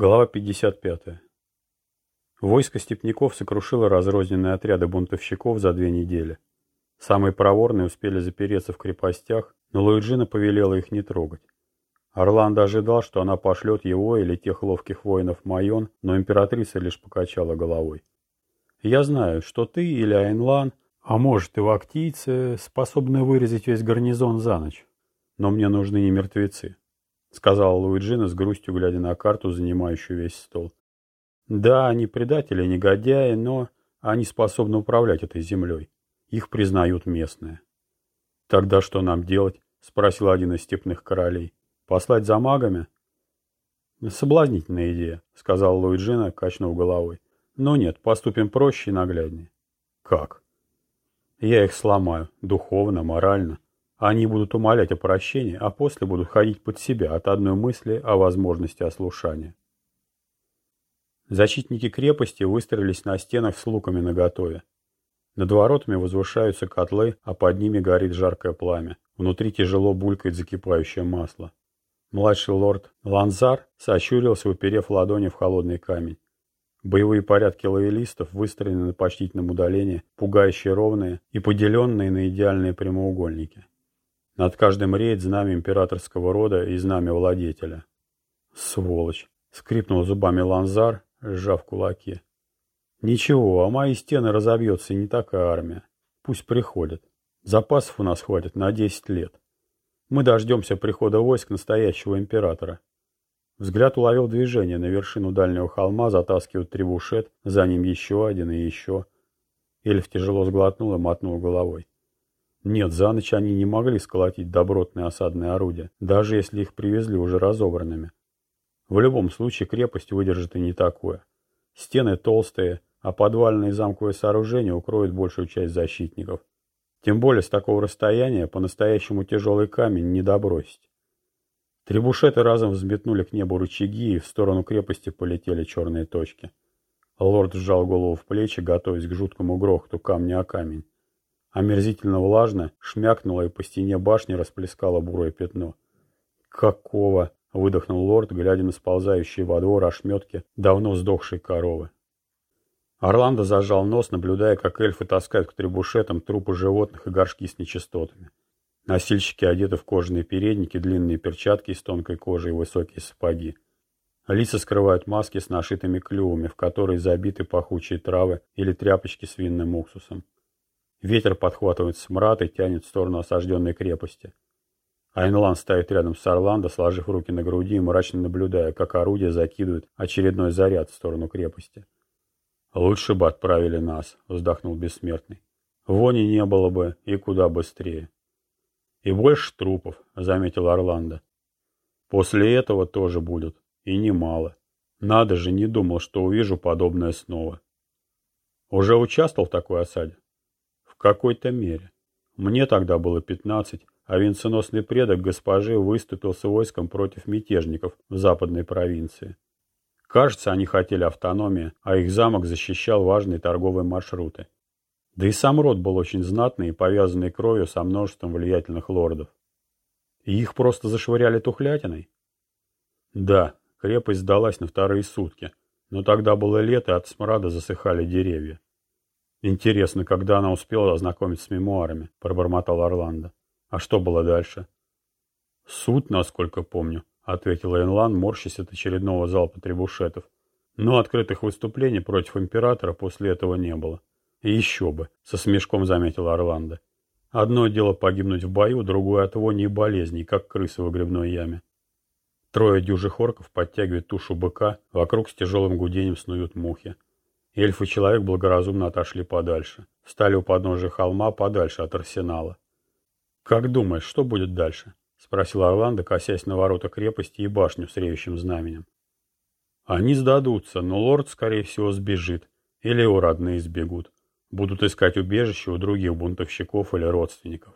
Глава 55. Войско степняков сокрушило разрозненные отряды бунтовщиков за две недели. Самые проворные успели запереться в крепостях, но Луиджина повелела их не трогать. Орландо ожидал, что она пошлет его или тех ловких воинов Майон, но императрица лишь покачала головой. «Я знаю, что ты или Айнлан, а может и вактийцы, способны вырезать весь гарнизон за ночь. Но мне нужны не мертвецы. — сказала Луиджина с грустью, глядя на карту, занимающую весь стол. «Да, они предатели, негодяи, но они способны управлять этой землей. Их признают местные». «Тогда что нам делать?» — спросил один из степных королей. «Послать за магами?» «Соблазнительная идея», — сказал Луиджина, качнув головой. «Но нет, поступим проще и нагляднее». «Как?» «Я их сломаю. Духовно, морально. Они будут умолять о прощении, а после будут ходить под себя от одной мысли о возможности ослушания. Защитники крепости выстроились на стенах с луками наготове. Над воротами возвышаются котлы, а под ними горит жаркое пламя. Внутри тяжело булькает закипающее масло. Младший лорд Ланзар сощурился, уперев ладони в холодный камень. Боевые порядки лоялистов выстроены на почтительном удалении, пугающие ровные и поделенные на идеальные прямоугольники. Над каждым реет знамя императорского рода и знамя владетеля. Сволочь! Скрипнул зубами Ланзар, сжав кулаки. Ничего, а мои стены разобьется не такая армия. Пусть приходят. Запасов у нас хватит на десять лет. Мы дождемся прихода войск настоящего императора. Взгляд уловил движение на вершину дальнего холма, затаскивают трибушет, за ним еще один и еще. Эльф тяжело сглотнул и мотнул головой. Нет, за ночь они не могли сколотить добротные осадные орудия, даже если их привезли уже разобранными. В любом случае крепость выдержит и не такое. Стены толстые, а подвальные замковые сооружения укроют большую часть защитников. Тем более с такого расстояния по-настоящему тяжелый камень не добросить. Требушеты разом взметнули к небу рычаги, и в сторону крепости полетели черные точки. Лорд сжал голову в плечи, готовясь к жуткому грохоту камня о камень. Омерзительно влажно, шмякнуло и по стене башни расплескало бурое пятно. «Какого?» — выдохнул лорд, глядя на сползающие во двор ошметки давно сдохшей коровы. Орландо зажал нос, наблюдая, как эльфы таскают к требушетам трупы животных и горшки с нечистотами. Носильщики одеты в кожаные передники, длинные перчатки из тонкой кожи и высокие сапоги. Лица скрывают маски с нашитыми клювами, в которые забиты пахучие травы или тряпочки с винным уксусом. Ветер подхватывает смрад и тянет в сторону осажденной крепости. Айнлан стоит рядом с Орландо, сложив руки на груди и мрачно наблюдая, как орудие закидывает очередной заряд в сторону крепости. «Лучше бы отправили нас», — вздохнул Бессмертный. «Вони не было бы и куда быстрее». «И больше трупов», — заметил Орландо. «После этого тоже будут, и немало. Надо же, не думал, что увижу подобное снова». «Уже участвовал в такой осаде?» Какой-то мере. Мне тогда было пятнадцать, а венценосный предок госпожи выступил с войском против мятежников в западной провинции. Кажется, они хотели автономии, а их замок защищал важные торговые маршруты. Да и сам род был очень знатный и повязанный кровью со множеством влиятельных лордов. И их просто зашвыряли тухлятиной? Да, крепость сдалась на вторые сутки, но тогда было лето, и от смрада засыхали деревья. Интересно, когда она успела ознакомиться с мемуарами, пробормотал Орландо. А что было дальше? Суд, насколько помню, ответил Энлан, морщась от очередного залпа требушетов. Но открытых выступлений против императора после этого не было. И еще бы, со смешком заметил Орландо. Одно дело погибнуть в бою, другое от вони и болезней, как крысы в грибной яме. Трое дюжих орков подтягивают тушу быка, вокруг с тяжелым гудением снуют мухи. Эльф и человек благоразумно отошли подальше. Встали у подножия холма подальше от арсенала. «Как думаешь, что будет дальше?» — спросил Орландо, косясь на ворота крепости и башню с реющим знаменем. «Они сдадутся, но лорд, скорее всего, сбежит. Или его родные сбегут. Будут искать убежище у других бунтовщиков или родственников.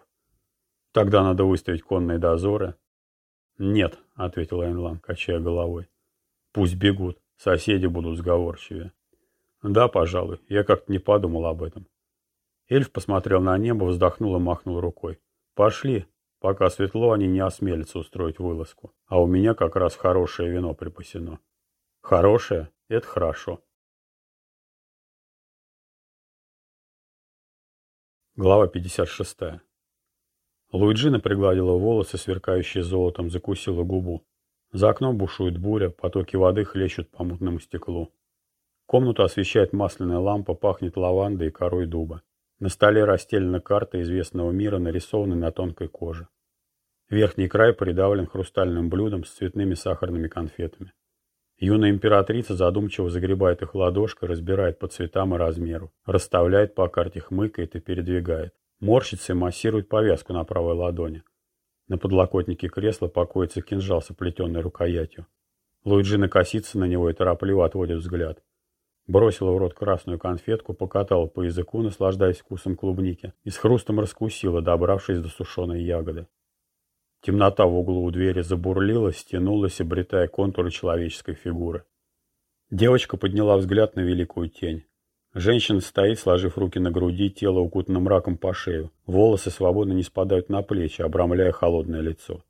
Тогда надо выставить конные дозоры». «Нет», — ответил Эйнлан, качая головой. «Пусть бегут, соседи будут сговорчивее». Да, пожалуй, я как-то не подумал об этом. Эльф посмотрел на небо, вздохнул и махнул рукой. Пошли, пока светло они не осмелятся устроить вылазку. А у меня как раз хорошее вино припасено. Хорошее – это хорошо. Глава 56. Луиджина пригладила волосы, сверкающие золотом, закусила губу. За окном бушует буря, потоки воды хлещут по мутному стеклу. Комнату освещает масляная лампа, пахнет лавандой и корой дуба. На столе расстелена карта известного мира, нарисованная на тонкой коже. Верхний край придавлен хрустальным блюдом с цветными сахарными конфетами. Юная императрица задумчиво загребает их ладошкой, разбирает по цветам и размеру, расставляет по карте, хмыкает и передвигает. Морщится и массирует повязку на правой ладони. На подлокотнике кресла покоится кинжал с оплетенной рукоятью. Луиджина косится на него и торопливо отводит взгляд. Бросила в рот красную конфетку, покатала по языку, наслаждаясь вкусом клубники, и с хрустом раскусила, добравшись до сушеной ягоды. Темнота в углу у двери забурлила, стянулась, обретая контуры человеческой фигуры. Девочка подняла взгляд на великую тень. Женщина стоит, сложив руки на груди, тело укутано мраком по шею. Волосы свободно не спадают на плечи, обрамляя холодное лицо.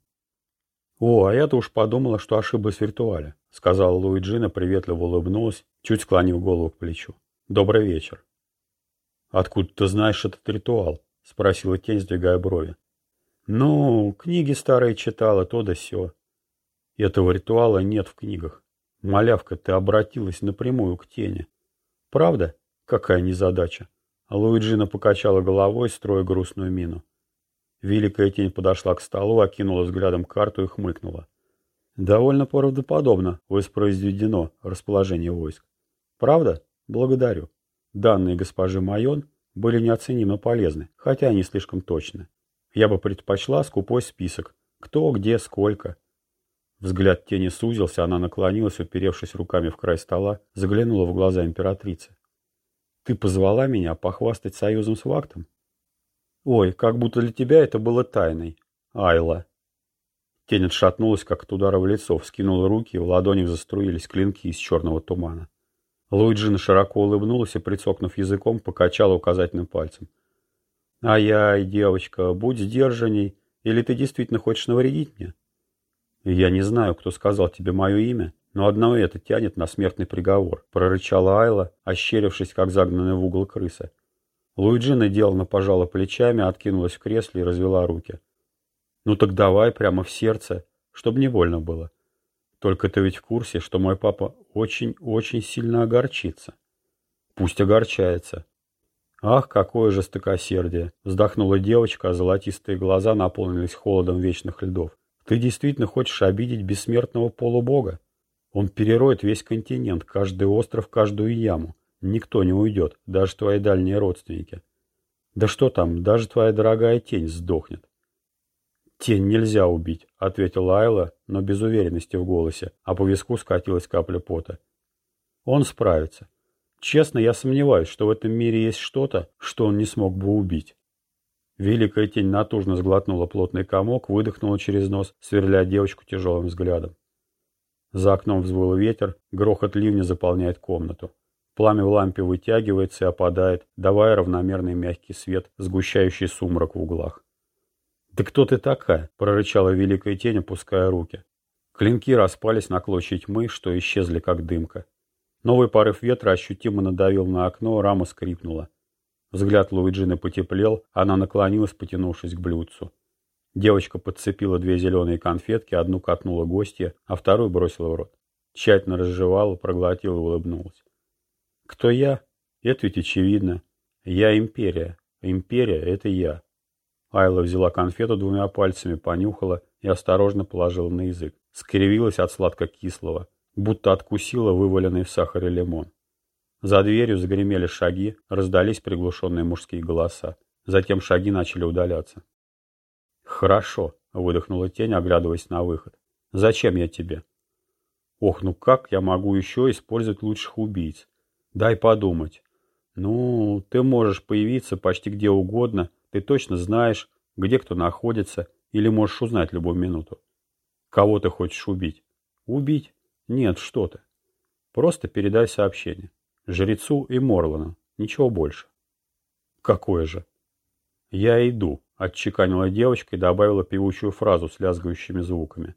«О, а я-то уж подумала, что ошиблась в виртуале», — сказала Луиджина, приветливо улыбнулась, чуть склонив голову к плечу. «Добрый вечер». «Откуда ты знаешь этот ритуал?» — спросила тень, сдвигая брови. Ну, книги старые читала, то да сё. Этого ритуала нет в книгах. Малявка, ты обратилась напрямую к тени. Правда? Какая незадача. Луиджина покачала головой, строя грустную мину. Великая тень подошла к столу, окинула взглядом карту и хмыкнула. Довольно правдоподобно воспроизведено расположение войск. Правда? Благодарю. Данные госпожи Майон были неоценимо полезны, хотя они слишком точны. Я бы предпочла скупой список. Кто, где, сколько. Взгляд тени сузился, она наклонилась, уперевшись руками в край стола, заглянула в глаза императрицы. «Ты позвала меня похвастать союзом с Вактом?» «Ой, как будто для тебя это было тайной. Айла». Тень отшатнулась, как от удара в лицо, вскинула руки, и в ладонях заструились клинки из черного тумана. Луиджина широко улыбнулась и, прицокнув языком, покачала указательным пальцем. «Ай-яй, девочка, будь сдержанней, или ты действительно хочешь навредить мне?» «Я не знаю, кто сказал тебе мое имя, но одно это тянет на смертный приговор», — прорычала Айла, ощерившись, как загнанная в угол крыса. Луиджина деланно пожала плечами, откинулась в кресле и развела руки. «Ну так давай прямо в сердце, чтобы не больно было. Только ты ведь в курсе, что мой папа очень-очень сильно огорчится». «Пусть огорчается. «Ах, какое жестокосердие!» — вздохнула девочка, а золотистые глаза наполнились холодом вечных льдов. «Ты действительно хочешь обидеть бессмертного полубога? Он перероет весь континент, каждый остров, каждую яму. Никто не уйдет, даже твои дальние родственники. Да что там, даже твоя дорогая тень сдохнет». «Тень нельзя убить», — ответила Айла, но без уверенности в голосе, а по виску скатилась капля пота. «Он справится. Честно, я сомневаюсь, что в этом мире есть что-то, что он не смог бы убить. Великая тень натужно сглотнула плотный комок, выдохнула через нос, сверля девочку тяжелым взглядом. За окном взвыл ветер, грохот ливня заполняет комнату. Пламя в лампе вытягивается и опадает, давая равномерный мягкий свет, сгущающий сумрак в углах. «Да кто ты такая?» – прорычала великая тень, опуская руки. Клинки распались на клочья тьмы, что исчезли как дымка. Новый порыв ветра ощутимо надавил на окно, рама скрипнула. Взгляд Луиджины потеплел, она наклонилась, потянувшись к блюдцу. Девочка подцепила две зеленые конфетки, одну катнула гостья, а вторую бросила в рот. Тщательно разжевала, проглотила и улыбнулась. «Кто я? Это ведь очевидно. Я империя. Империя — это я». Айла взяла конфету двумя пальцами, понюхала и осторожно положила на язык. Скривилась от сладко-кислого будто откусила вываленный в сахаре лимон. За дверью загремели шаги, раздались приглушенные мужские голоса. Затем шаги начали удаляться. «Хорошо», — выдохнула тень, оглядываясь на выход. «Зачем я тебе?» «Ох, ну как я могу еще использовать лучших убийц? Дай подумать. Ну, ты можешь появиться почти где угодно, ты точно знаешь, где кто находится, или можешь узнать любую минуту. Кого ты хочешь убить? Убить? Нет, что ты. Просто передай сообщение. Жрецу и Морлану. Ничего больше. Какое же? Я иду, отчеканила девочка и добавила певучую фразу с лязгающими звуками.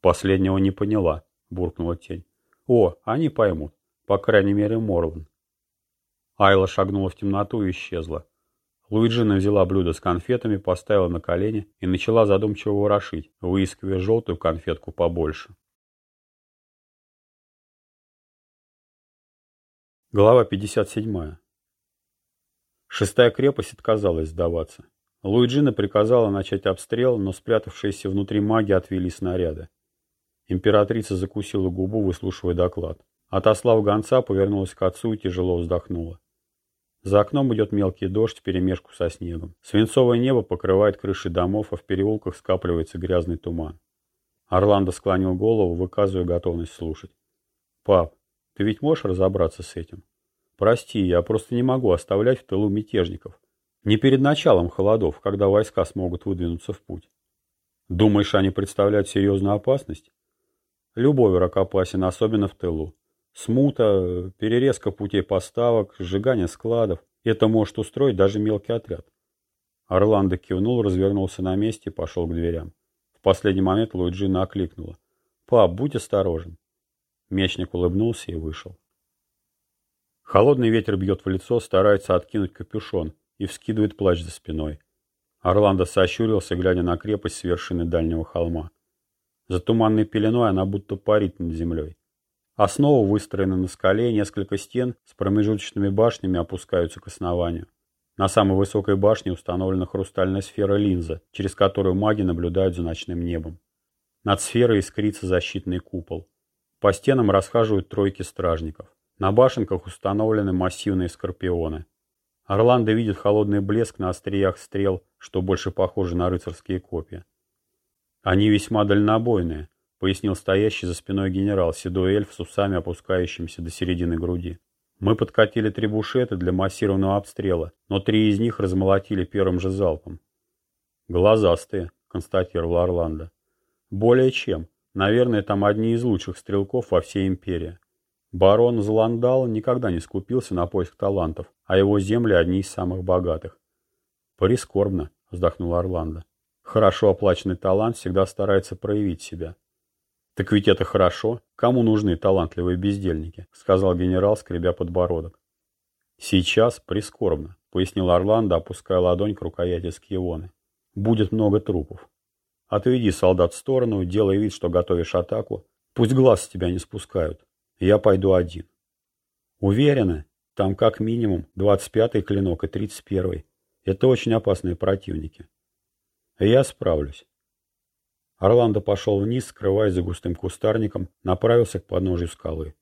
Последнего не поняла, буркнула тень. О, они поймут. По крайней мере, Морлан. Айла шагнула в темноту и исчезла. Луиджина взяла блюдо с конфетами, поставила на колени и начала задумчиво ворошить, выискивая желтую конфетку побольше. Глава 57. Шестая крепость отказалась сдаваться. Луиджина приказала начать обстрел, но спрятавшиеся внутри маги отвели снаряды. Императрица закусила губу, выслушивая доклад. Отослав гонца, повернулась к отцу и тяжело вздохнула. За окном идет мелкий дождь вперемешку со снегом. Свинцовое небо покрывает крыши домов, а в переулках скапливается грязный туман. Орландо склонил голову, выказывая готовность слушать. «Пап, ты ведь можешь разобраться с этим? Прости, я просто не могу оставлять в тылу мятежников. Не перед началом холодов, когда войска смогут выдвинуться в путь. Думаешь, они представляют серьезную опасность? Любой враг опасен, особенно в тылу. Смута, перерезка путей поставок, сжигание складов. Это может устроить даже мелкий отряд. Орландо кивнул, развернулся на месте и пошел к дверям. В последний момент Луиджина окликнула. «Пап, будь осторожен». Мечник улыбнулся и вышел. Холодный ветер бьет в лицо, старается откинуть капюшон и вскидывает плащ за спиной. Орландо сощурился, глядя на крепость с вершины дальнего холма. За туманной пеленой она будто парит над землей. Основа выстроена на скале, несколько стен с промежуточными башнями опускаются к основанию. На самой высокой башне установлена хрустальная сфера линза, через которую маги наблюдают за ночным небом. Над сферой искрится защитный купол. По стенам расхаживают тройки стражников. На башенках установлены массивные скорпионы. Орландо видит холодный блеск на остриях стрел, что больше похоже на рыцарские копья. Они весьма дальнобойные, пояснил стоящий за спиной генерал, седой эльф с усами, опускающимися до середины груди. Мы подкатили три бушеты для массированного обстрела, но три из них размолотили первым же залпом. «Глазастые», — констатировал Орландо. «Более чем. Наверное, там одни из лучших стрелков во всей империи. Барон Зландал никогда не скупился на поиск талантов, а его земли одни из самых богатых. «Прискорбно», — вздохнул Орландо. «Хорошо оплаченный талант всегда старается проявить себя». «Так ведь это хорошо. Кому нужны талантливые бездельники?» — сказал генерал, скребя подбородок. «Сейчас прискорбно», — пояснил Орландо, опуская ладонь к рукояти Скьевоны. «Будет много трупов. Отведи солдат в сторону, делай вид, что готовишь атаку. Пусть глаз с тебя не спускают. Я пойду один. Уверена, там как минимум 25-й клинок и 31-й. Это очень опасные противники. Я справлюсь. Орландо пошел вниз, скрываясь за густым кустарником, направился к подножию скалы.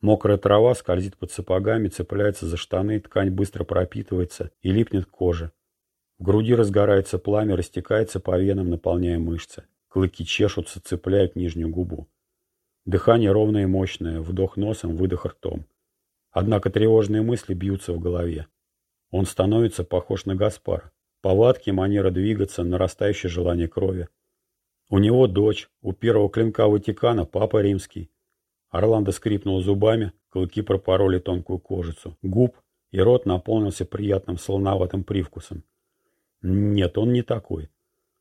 Мокрая трава скользит под сапогами, цепляется за штаны, ткань быстро пропитывается и липнет к коже. В груди разгорается пламя, растекается по венам, наполняя мышцы. Клыки чешутся, цепляют нижнюю губу. Дыхание ровное и мощное, вдох носом, выдох ртом. Однако тревожные мысли бьются в голове. Он становится похож на Гаспара. Повадки, манера двигаться, нарастающее желание крови. У него дочь, у первого клинка Ватикана папа римский. Орландо скрипнул зубами, клыки пропороли тонкую кожицу, губ, и рот наполнился приятным солоноватым привкусом. Нет, он не такой.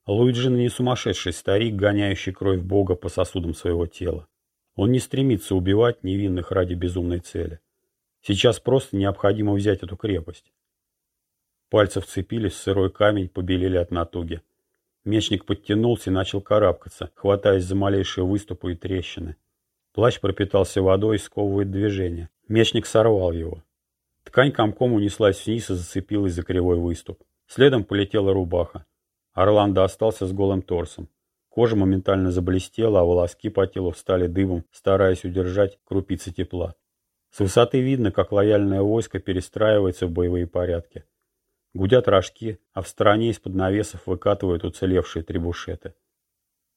Луиджин не сумасшедший старик, гоняющий кровь Бога по сосудам своего тела. Он не стремится убивать невинных ради безумной цели. Сейчас просто необходимо взять эту крепость. Пальцы вцепились в сырой камень, побелели от натуги. Мечник подтянулся и начал карабкаться, хватаясь за малейшие выступы и трещины. Плащ пропитался водой, сковывает движение. Мечник сорвал его. Ткань комком унеслась вниз и зацепилась за кривой выступ. Следом полетела рубаха. Орландо остался с голым торсом. Кожа моментально заблестела, а волоски по телу встали дыбом, стараясь удержать крупицы тепла. С высоты видно, как лояльное войско перестраивается в боевые порядки. Гудят рожки, а в стороне из-под навесов выкатывают уцелевшие требушеты.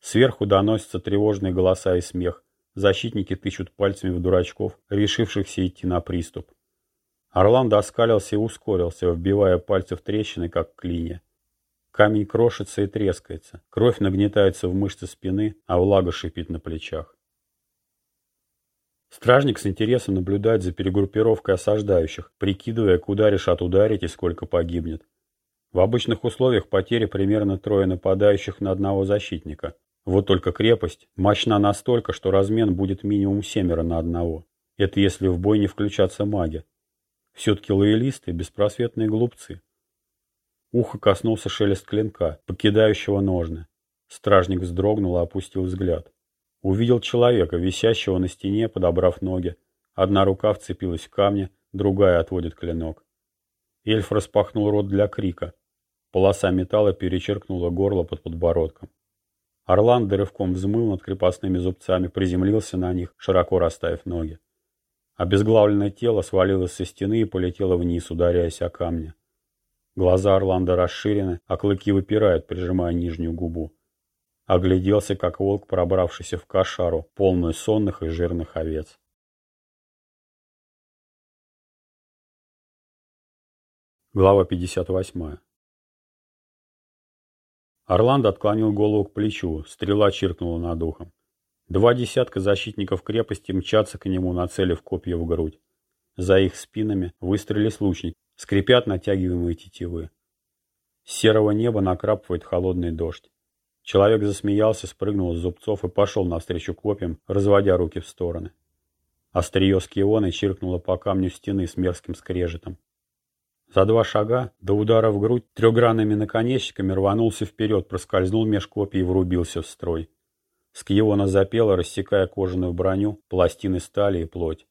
Сверху доносятся тревожные голоса и смех. Защитники тычут пальцами в дурачков, решившихся идти на приступ. Орландо оскалился и ускорился, вбивая пальцы в трещины, как клинья. Камень крошится и трескается, кровь нагнетается в мышцы спины, а влага шипит на плечах. Стражник с интересом наблюдает за перегруппировкой осаждающих, прикидывая, куда решат ударить и сколько погибнет. В обычных условиях потери примерно трое нападающих на одного защитника. Вот только крепость мощна настолько, что размен будет минимум семеро на одного. Это если в бой не включаться маги. Все-таки лоялисты – беспросветные глупцы. Ухо коснулся шелест клинка, покидающего ножны. Стражник вздрогнул и опустил взгляд. Увидел человека, висящего на стене, подобрав ноги. Одна рука вцепилась в камни, другая отводит клинок. Эльф распахнул рот для крика. Полоса металла перечеркнула горло под подбородком. Орландо рывком взмыл над крепостными зубцами, приземлился на них, широко расставив ноги. Обезглавленное тело свалилось со стены и полетело вниз, ударяясь о камни. Глаза Орландо расширены, а клыки выпирают, прижимая нижнюю губу. Огляделся, как волк, пробравшийся в кошару, полную сонных и жирных овец. Глава 58. Орландо отклонил голову к плечу, стрела чиркнула над ухом. Два десятка защитников крепости мчатся к нему, нацелив копья в грудь. За их спинами выстрелили лучник, скрипят натягиваемые тетивы. С серого неба накрапывает холодный дождь. Человек засмеялся, спрыгнул с зубцов и пошел навстречу копьям, разводя руки в стороны. Острие скионы чиркнуло по камню стены с мерзким скрежетом. За два шага до удара в грудь трехгранными наконечниками рванулся вперед, проскользнул меж копий и врубился в строй. Скиона запела, рассекая кожаную броню, пластины стали и плоть.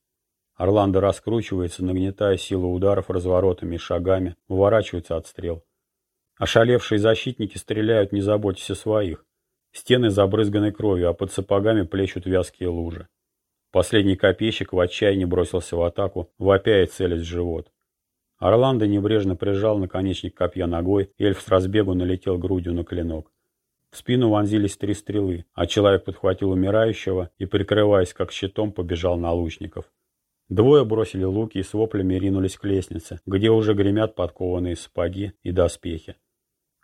Орландо раскручивается, нагнетая силу ударов разворотами и шагами, уворачивается от стрел. Ошалевшие защитники стреляют, не заботясь о своих. Стены забрызганы кровью, а под сапогами плещут вязкие лужи. Последний копейщик в отчаянии бросился в атаку, вопя и целясь в живот. Орландо небрежно прижал наконечник копья ногой, эльф с разбегу налетел грудью на клинок. В спину вонзились три стрелы, а человек подхватил умирающего и, прикрываясь как щитом, побежал на лучников. Двое бросили луки и с воплями ринулись к лестнице, где уже гремят подкованные сапоги и доспехи.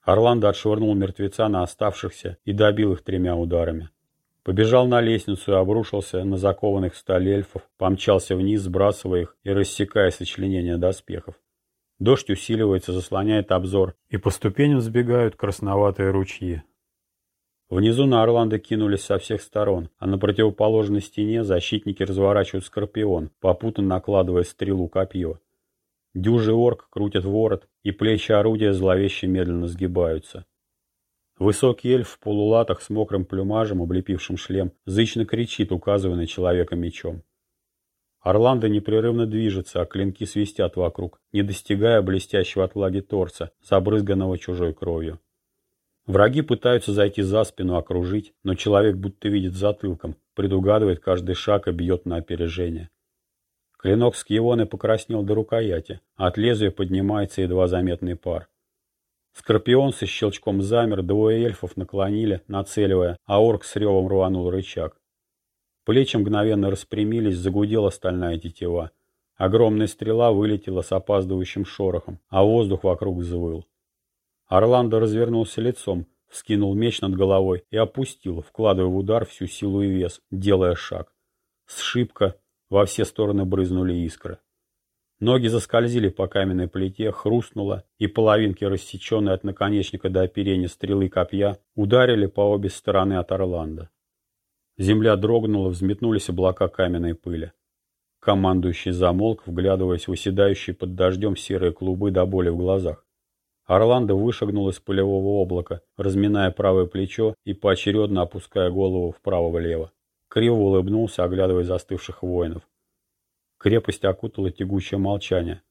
Орландо отшвырнул мертвеца на оставшихся и добил их тремя ударами. Побежал на лестницу и обрушился на закованных в сталь эльфов, помчался вниз, сбрасывая их и рассекая сочленения доспехов. Дождь усиливается, заслоняет обзор, и по ступеням сбегают красноватые ручьи. Внизу на Орландо кинулись со всех сторон, а на противоположной стене защитники разворачивают скорпион, попутно накладывая стрелу копье. Дюжий орк крутит ворот, и плечи орудия зловеще медленно сгибаются. Высокий эльф в полулатах с мокрым плюмажем, облепившим шлем, зычно кричит, указывая на человека мечом. Орландо непрерывно движется, а клинки свистят вокруг, не достигая блестящего от влаги торца, забрызганного чужой кровью. Враги пытаются зайти за спину, окружить, но человек будто видит затылком, предугадывает каждый шаг и бьет на опережение. Клинок Скивоны покраснел до рукояти, а от лезвия поднимается едва заметный пар. Скорпион со щелчком замер, двое эльфов наклонили, нацеливая, а орк с ревом рванул рычаг. Плечи мгновенно распрямились, загудела стальная тетива. Огромная стрела вылетела с опаздывающим шорохом, а воздух вокруг взвыл. Орландо развернулся лицом, вскинул меч над головой и опустил, вкладывая в удар всю силу и вес, делая шаг. Сшибка, во все стороны брызнули искры. Ноги заскользили по каменной плите, хрустнуло, и половинки, рассеченные от наконечника до оперения стрелы копья, ударили по обе стороны от Орландо. Земля дрогнула, взметнулись облака каменной пыли. Командующий замолк, вглядываясь в оседающие под дождем серые клубы до боли в глазах. Орландо вышагнул из пылевого облака, разминая правое плечо и поочередно опуская голову вправо-влево. Криво улыбнулся, оглядывая застывших воинов. Крепость окутала тягучее молчание.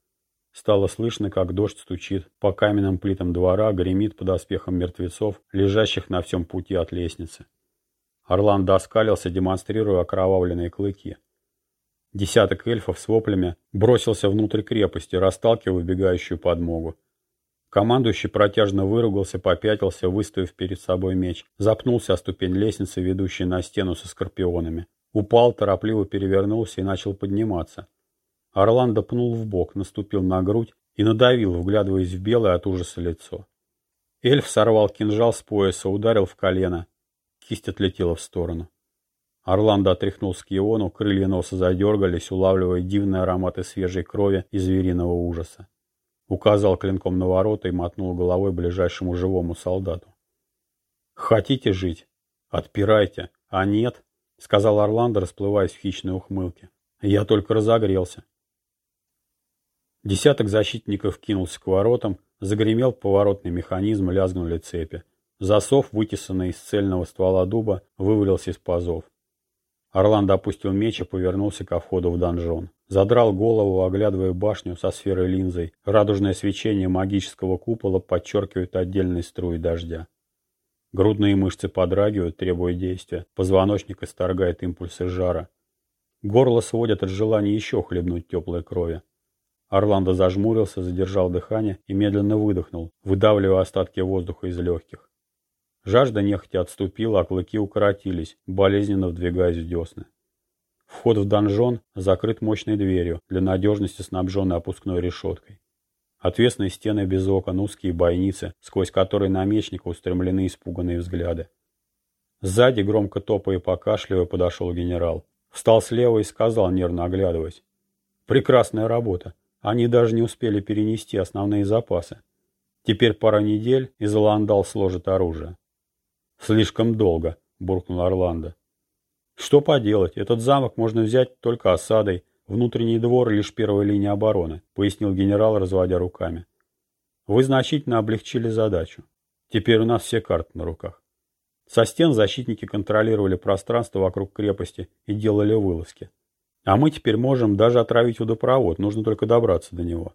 Стало слышно, как дождь стучит по каменным плитам двора, гремит под оспехом мертвецов, лежащих на всем пути от лестницы. Орландо оскалился, демонстрируя окровавленные клыки. Десяток эльфов с воплями бросился внутрь крепости, расталкивая убегающую подмогу. Командующий протяжно выругался, попятился, выставив перед собой меч, запнулся о ступень лестницы, ведущей на стену со скорпионами. Упал, торопливо перевернулся и начал подниматься. Орландо пнул в бок, наступил на грудь и надавил, вглядываясь в белое от ужаса лицо. Эльф сорвал кинжал с пояса, ударил в колено, Кисть отлетела в сторону. Орландо отряхнул скиону, крылья носа задергались, улавливая дивные ароматы свежей крови и звериного ужаса. Указал клинком на ворота и мотнул головой ближайшему живому солдату. «Хотите жить? «Отпирайте, а нет», — сказал Орландо, расплываясь в хищной ухмылке. «Я только разогрелся». Десяток защитников кинулся к воротам, загремел поворотный механизм, лязгнули цепи. Засов, вытесанный из цельного ствола дуба, вывалился из пазов. Орландо опустил меч и повернулся ко входу в донжон. Задрал голову, оглядывая башню со сферой линзой. Радужное свечение магического купола подчеркивает отдельные струи дождя. Грудные мышцы подрагивают, требуя действия. Позвоночник исторгает импульсы жара. Горло сводят от желания еще хлебнуть теплой крови. Орландо зажмурился, задержал дыхание и медленно выдохнул, выдавливая остатки воздуха из легких. Жажда нехотя отступила, а клыки укоротились, болезненно вдвигаясь в десны. Вход в донжон закрыт мощной дверью, для надежности снабженной опускной решеткой. Отвесные стены без окон, узкие бойницы, сквозь которые на мечника устремлены испуганные взгляды. Сзади, громко топая и покашливая, подошел генерал. Встал слева и сказал, нервно оглядываясь. «Прекрасная работа. Они даже не успели перенести основные запасы. Теперь пара недель, и Заландал сложит оружие». «Слишком долго», — буркнул Орландо. «Что поделать, этот замок можно взять только осадой, внутренний двор — лишь первая линия обороны», — пояснил генерал, разводя руками. «Вы значительно облегчили задачу. Теперь у нас все карты на руках. Со стен защитники контролировали пространство вокруг крепости и делали вылазки. А мы теперь можем даже отравить водопровод, нужно только добраться до него».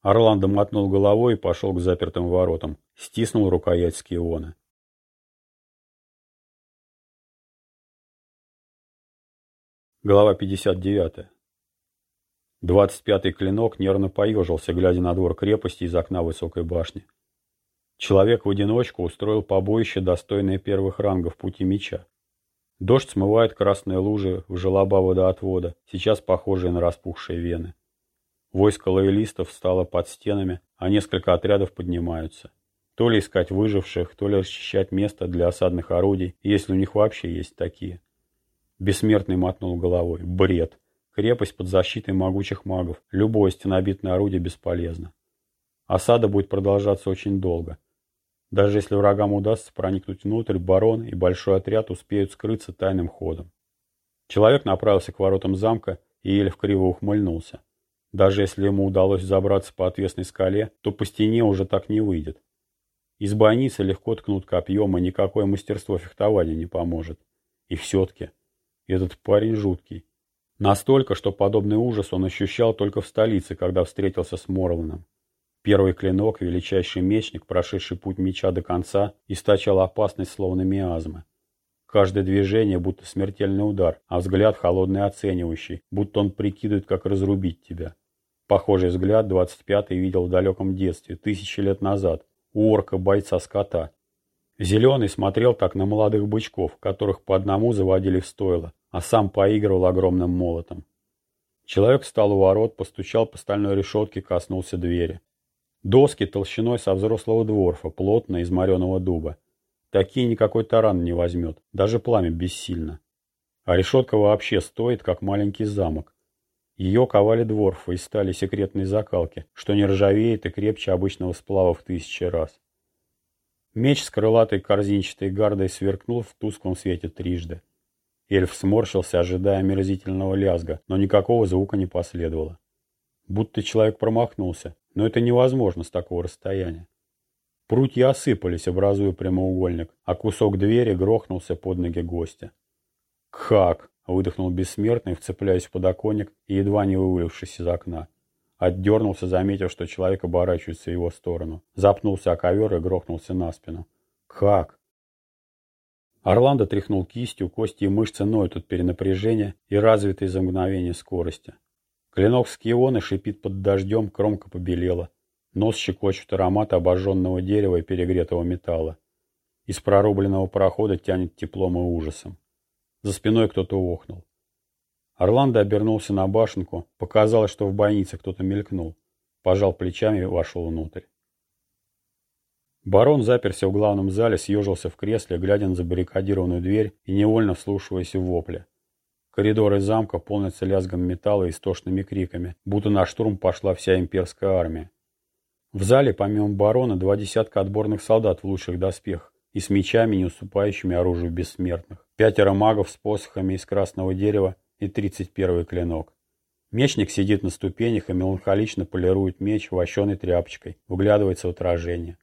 Орландо мотнул головой и пошел к запертым воротам, стиснул рукоять скионы. Глава 59. Двадцать пятый клинок нервно поежился, глядя на двор крепости из окна высокой башни. Человек в одиночку устроил побоище, достойное первых рангов пути меча. Дождь смывает красные лужи в желоба водоотвода, сейчас похожие на распухшие вены. Войско лоялистов встало под стенами, а несколько отрядов поднимаются. То ли искать выживших, то ли расчищать место для осадных орудий, если у них вообще есть такие. Бессмертный мотнул головой. Бред. Крепость под защитой могучих магов. Любое стенобитное орудие бесполезно. Осада будет продолжаться очень долго. Даже если врагам удастся проникнуть внутрь, барон и большой отряд успеют скрыться тайным ходом. Человек направился к воротам замка, и эльф криво ухмыльнулся. Даже если ему удалось забраться по отвесной скале, то по стене уже так не выйдет. Из бойницы легко ткнут копьем, и никакое мастерство фехтования не поможет. И все-таки... Этот парень жуткий. Настолько, что подобный ужас он ощущал только в столице, когда встретился с Морланом. Первый клинок, величайший мечник, прошедший путь меча до конца, источал опасность словно миазмы. Каждое движение будто смертельный удар, а взгляд холодный оценивающий, будто он прикидывает, как разрубить тебя. Похожий взгляд 25-й видел в далеком детстве, тысячи лет назад, у орка-бойца скота, Зеленый смотрел так на молодых бычков, которых по одному заводили в стойло, а сам поигрывал огромным молотом. Человек встал у ворот, постучал по стальной решетке, коснулся двери. Доски толщиной со взрослого дворфа, плотно из мореного дуба. Такие никакой таран не возьмет, даже пламя бессильно. А решетка вообще стоит, как маленький замок. Ее ковали дворфы из стали секретной закалки, что не ржавеет и крепче обычного сплава в тысячи раз. Меч с крылатой корзинчатой гардой сверкнул в тусклом свете трижды. Эльф сморщился, ожидая омерзительного лязга, но никакого звука не последовало. Будто человек промахнулся, но это невозможно с такого расстояния. Прутья осыпались, образуя прямоугольник, а кусок двери грохнулся под ноги гостя. «Как!» — выдохнул бессмертный, вцепляясь в подоконник и едва не вывалившись из окна. Отдернулся, заметив, что человек оборачивается в его сторону. Запнулся о ковер и грохнулся на спину. «Как?» Орландо тряхнул кистью, кости и мышцы ноют от перенапряжения и развитой за мгновение скорости. Клинок скионы шипит под дождем, кромка побелела. Нос щекочет аромат обожженного дерева и перегретого металла. Из прорубленного прохода тянет теплом и ужасом. За спиной кто-то охнул. Орландо обернулся на башенку. Показалось, что в бойнице кто-то мелькнул. Пожал плечами и вошел внутрь. Барон заперся в главном зале, съежился в кресле, глядя на забаррикадированную дверь и невольно вслушиваясь в вопли. Коридоры замка полнятся лязгом металла и истошными криками, будто на штурм пошла вся имперская армия. В зале, помимо барона, два десятка отборных солдат в лучших доспехах, и с мечами, не уступающими оружию бессмертных. Пятеро магов с посохами из красного дерева и тридцать первый клинок. Мечник сидит на ступенях и меланхолично полирует меч вощеной тряпочкой, выглядывается в отражение.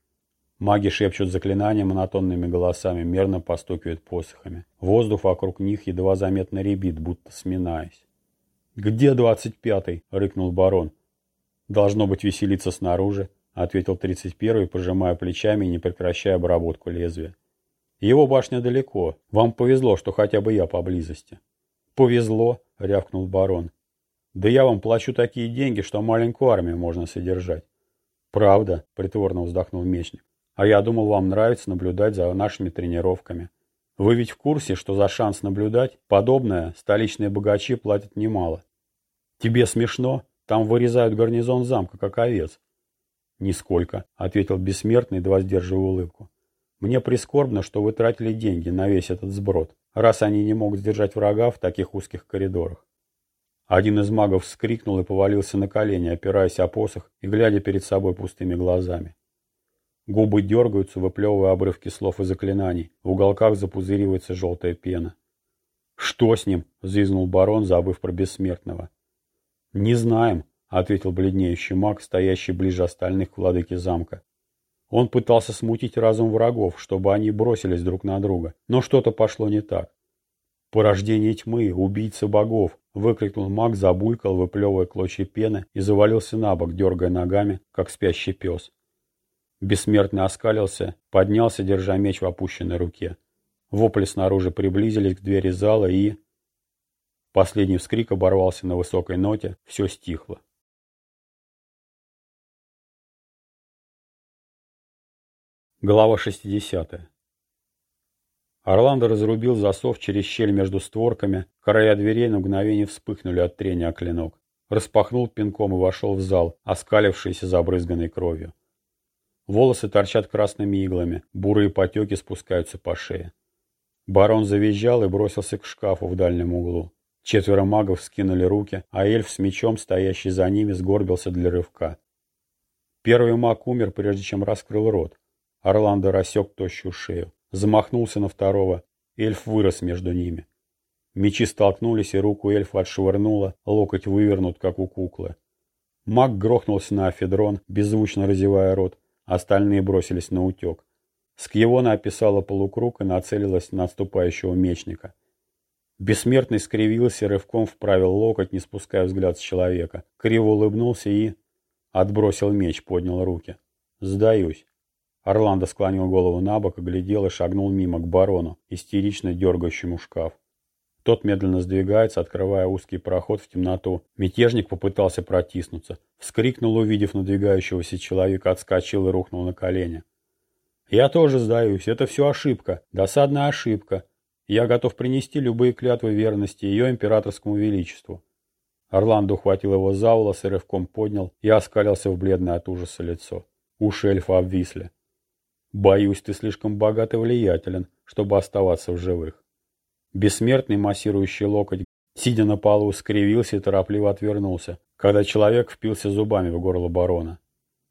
Маги шепчут заклинания монотонными голосами, мерно постукивают посохами. Воздух вокруг них едва заметно ребит, будто сминаясь. «Где двадцать пятый?» — рыкнул барон. «Должно быть веселиться снаружи», — ответил тридцать первый, пожимая плечами и не прекращая обработку лезвия. «Его башня далеко. Вам повезло, что хотя бы я поблизости». «Повезло», — рявкнул барон. «Да я вам плачу такие деньги, что маленькую армию можно содержать». «Правда», — притворно вздохнул мечник. А я думал, вам нравится наблюдать за нашими тренировками. Вы ведь в курсе, что за шанс наблюдать подобное столичные богачи платят немало. Тебе смешно? Там вырезают гарнизон замка, как овец. Нисколько, ответил бессмертный, едва сдерживая улыбку. Мне прискорбно, что вы тратили деньги на весь этот сброд, раз они не могут сдержать врага в таких узких коридорах. Один из магов вскрикнул и повалился на колени, опираясь о посох и глядя перед собой пустыми глазами. Губы дергаются, выплевывая обрывки слов и заклинаний. В уголках запузыривается желтая пена. «Что с ним?» — взвизнул барон, забыв про бессмертного. «Не знаем», — ответил бледнеющий маг, стоящий ближе остальных к владыке замка. Он пытался смутить разум врагов, чтобы они бросились друг на друга, но что-то пошло не так. «Порождение тьмы, убийца богов!» — выкрикнул маг, забулькал, выплевывая клочья пены и завалился на бок, дергая ногами, как спящий пес. Бессмертный оскалился, поднялся, держа меч в опущенной руке. Вопли снаружи приблизились к двери зала и... Последний вскрик оборвался на высокой ноте, все стихло. Глава 60. Орландо разрубил засов через щель между створками, края дверей на мгновение вспыхнули от трения клинок. Распахнул пинком и вошел в зал, оскалившийся забрызганной кровью. Волосы торчат красными иглами, бурые потеки спускаются по шее. Барон завизжал и бросился к шкафу в дальнем углу. Четверо магов скинули руки, а эльф с мечом, стоящий за ними, сгорбился для рывка. Первый маг умер, прежде чем раскрыл рот. Орландо рассек тощую шею. Замахнулся на второго. Эльф вырос между ними. Мечи столкнулись, и руку эльфа отшвырнуло, локоть вывернут, как у куклы. Маг грохнулся на афедрон, беззвучно разевая рот, Остальные бросились на утек. Скьевона описала полукруг и нацелилась на отступающего мечника. Бессмертный скривился рывком вправил локоть, не спуская взгляд с человека. Криво улыбнулся и... Отбросил меч, поднял руки. «Сдаюсь». Орландо склонил голову на бок, оглядел и шагнул мимо к барону, истерично дергающему шкаф. Тот медленно сдвигается, открывая узкий проход в темноту. Мятежник попытался протиснуться. Вскрикнул, увидев надвигающегося человека, отскочил и рухнул на колени. «Я тоже сдаюсь. Это все ошибка. Досадная ошибка. Я готов принести любые клятвы верности ее императорскому величеству». Орландо ухватил его за волосы, рывком поднял и оскалился в бледное от ужаса лицо. Уши эльфа обвисли. «Боюсь, ты слишком богат и влиятелен, чтобы оставаться в живых». Бессмертный, массирующий локоть, сидя на полу, скривился и торопливо отвернулся, когда человек впился зубами в горло барона.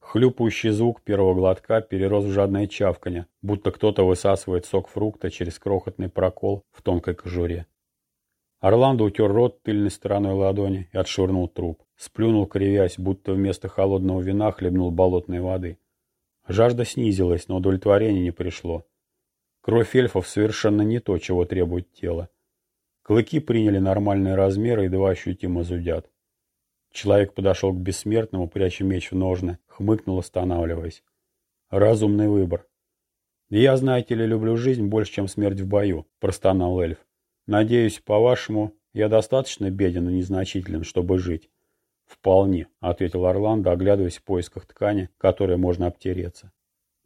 Хлюпающий звук первого глотка перерос в жадное чавканье, будто кто-то высасывает сок фрукта через крохотный прокол в тонкой кожуре. Орландо утер рот тыльной стороной ладони и отшвырнул труп. Сплюнул, кривясь, будто вместо холодного вина хлебнул болотной воды. Жажда снизилась, но удовлетворение не пришло. Кровь эльфов совершенно не то, чего требует тело. Клыки приняли нормальные размеры и два ощутимо зудят. Человек подошел к бессмертному, пряча меч в ножны, хмыкнул, останавливаясь. Разумный выбор. «Я, знаете ли, люблю жизнь больше, чем смерть в бою», – простонал эльф. «Надеюсь, по-вашему, я достаточно беден и незначителен, чтобы жить?» «Вполне», — ответил Орландо, оглядываясь в поисках ткани, которой можно обтереться.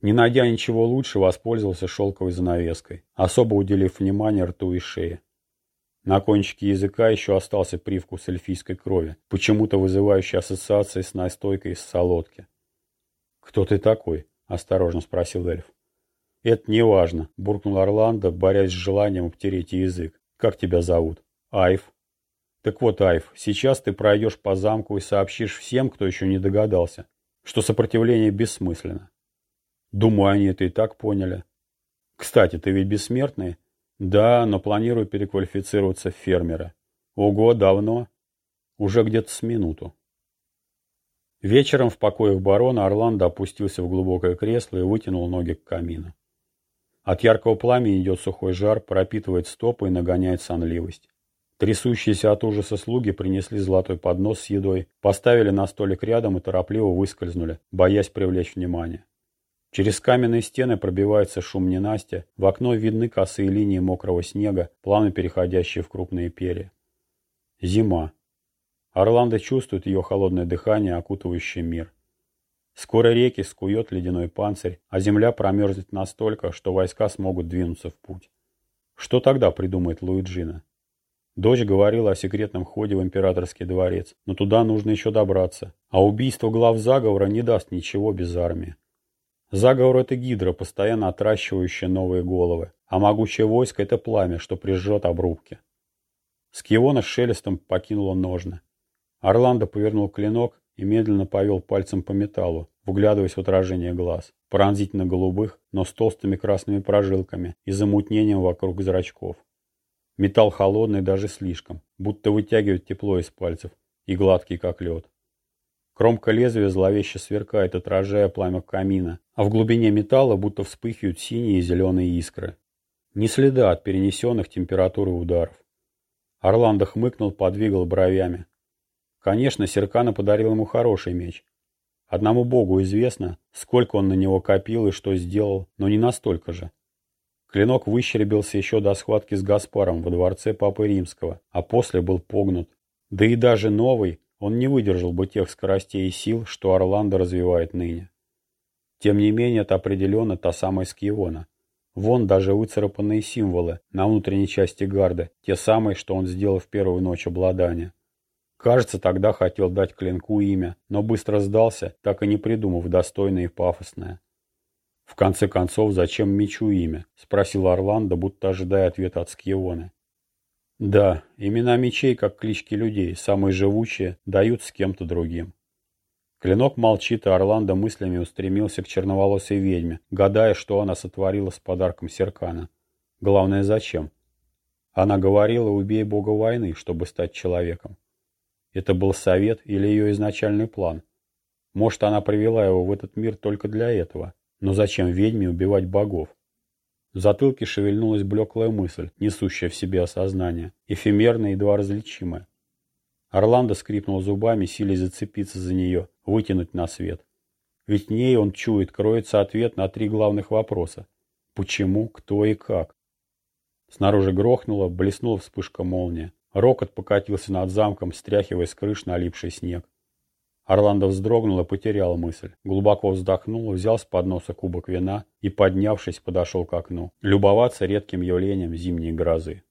Не найдя ничего лучше, воспользовался шелковой занавеской, особо уделив внимание рту и шее. На кончике языка еще остался привкус эльфийской крови, почему-то вызывающий ассоциации с настойкой из солодки. «Кто ты такой?» – осторожно спросил эльф. «Это не важно», – буркнул Орландо, борясь с желанием обтереть язык. «Как тебя зовут?» «Айв». «Так вот, Айв, сейчас ты пройдешь по замку и сообщишь всем, кто еще не догадался, что сопротивление бессмысленно. Думаю, они это и так поняли. Кстати, ты ведь бессмертный? Да, но планирую переквалифицироваться в фермера. Ого, давно? Уже где-то с минуту. Вечером в покоях барона Орландо опустился в глубокое кресло и вытянул ноги к камину. От яркого пламени идет сухой жар, пропитывает стопы и нагоняет сонливость. Трясущиеся от ужаса слуги принесли золотой поднос с едой, поставили на столик рядом и торопливо выскользнули, боясь привлечь внимание. Через каменные стены пробивается шум ненастья, в окно видны косые линии мокрого снега, плавно переходящие в крупные перья. Зима. Орландо чувствует ее холодное дыхание, окутывающее мир. Скоро реки скует ледяной панцирь, а земля промерзнет настолько, что войска смогут двинуться в путь. Что тогда придумает Луиджина? Дочь говорила о секретном ходе в императорский дворец, но туда нужно еще добраться, а убийство глав заговора не даст ничего без армии. Заговор – это гидра, постоянно отращивающая новые головы, а могучее войско – это пламя, что прижжет обрубки. Скиона с шелестом покинула ножны. Орландо повернул клинок и медленно повел пальцем по металлу, вглядываясь в отражение глаз, пронзительно голубых, но с толстыми красными прожилками и замутнением вокруг зрачков. Металл холодный даже слишком, будто вытягивает тепло из пальцев, и гладкий, как лед. Кромка лезвия зловеще сверкает, отражая пламя камина, а в глубине металла будто вспыхивают синие и зеленые искры. Ни следа от перенесенных температуры ударов. Орландо хмыкнул, подвигал бровями, Конечно, Серкана подарил ему хороший меч. Одному богу известно, сколько он на него копил и что сделал, но не настолько же. Клинок выщербился еще до схватки с Гаспаром во дворце Папы Римского, а после был погнут. Да и даже новый он не выдержал бы тех скоростей и сил, что Орландо развивает ныне. Тем не менее, это определенно та самая Скиона. Вон даже выцарапанные символы на внутренней части гарды, те самые, что он сделал в первую ночь обладания. Кажется, тогда хотел дать клинку имя, но быстро сдался, так и не придумав достойное и пафосное. «В конце концов, зачем мечу имя?» — спросил Орландо, будто ожидая ответа от Скионы. «Да, имена мечей, как клички людей, самые живучие, дают с кем-то другим». Клинок молчит, и Орландо мыслями устремился к черноволосой ведьме, гадая, что она сотворила с подарком Серкана. Главное, зачем? Она говорила, убей бога войны, чтобы стать человеком. Это был совет или ее изначальный план? Может, она привела его в этот мир только для этого? Но зачем ведьме убивать богов? В затылке шевельнулась блеклая мысль, несущая в себе осознание, эфемерная едва различимая. Орландо скрипнул зубами, силясь зацепиться за нее, вытянуть на свет. Ведь в ней он чует, кроется ответ на три главных вопроса. Почему, кто и как? Снаружи грохнуло, блеснула вспышка молнии. Рокот покатился над замком, стряхивая с крыш налипший снег. Орландо вздрогнул и потерял мысль. Глубоко вздохнул, взял с подноса кубок вина и, поднявшись, подошел к окну. Любоваться редким явлением зимней грозы.